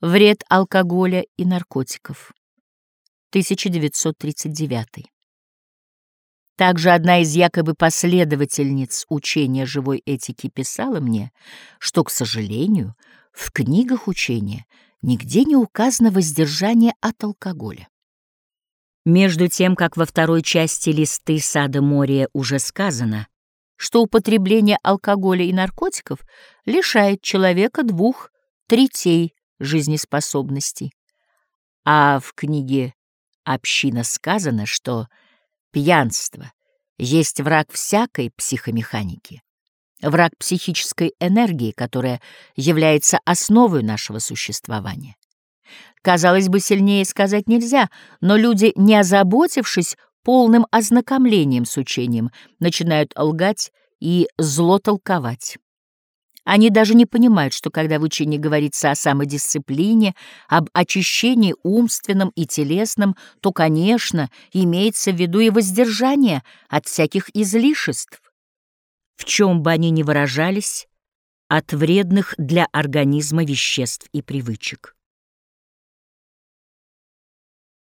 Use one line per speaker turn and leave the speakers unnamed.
Вред алкоголя и наркотиков. 1939. Также одна из якобы последовательниц учения живой этики писала мне, что, к сожалению, в книгах учения нигде не указано воздержание от алкоголя. Между тем, как во второй части листы сада Мория уже сказано, что употребление алкоголя и наркотиков лишает человека двух третей жизнеспособностей, а в книге «Община» сказано, что пьянство есть враг всякой психомеханики, враг психической энергии, которая является основой нашего существования. Казалось бы, сильнее сказать нельзя, но люди, не озаботившись полным ознакомлением с учением, начинают лгать и зло толковать. Они даже не понимают, что когда в учении говорится о самодисциплине, об очищении умственном и телесном, то, конечно, имеется в виду и воздержание от всяких излишеств, в чем бы они ни выражались, от вредных для организма веществ и привычек.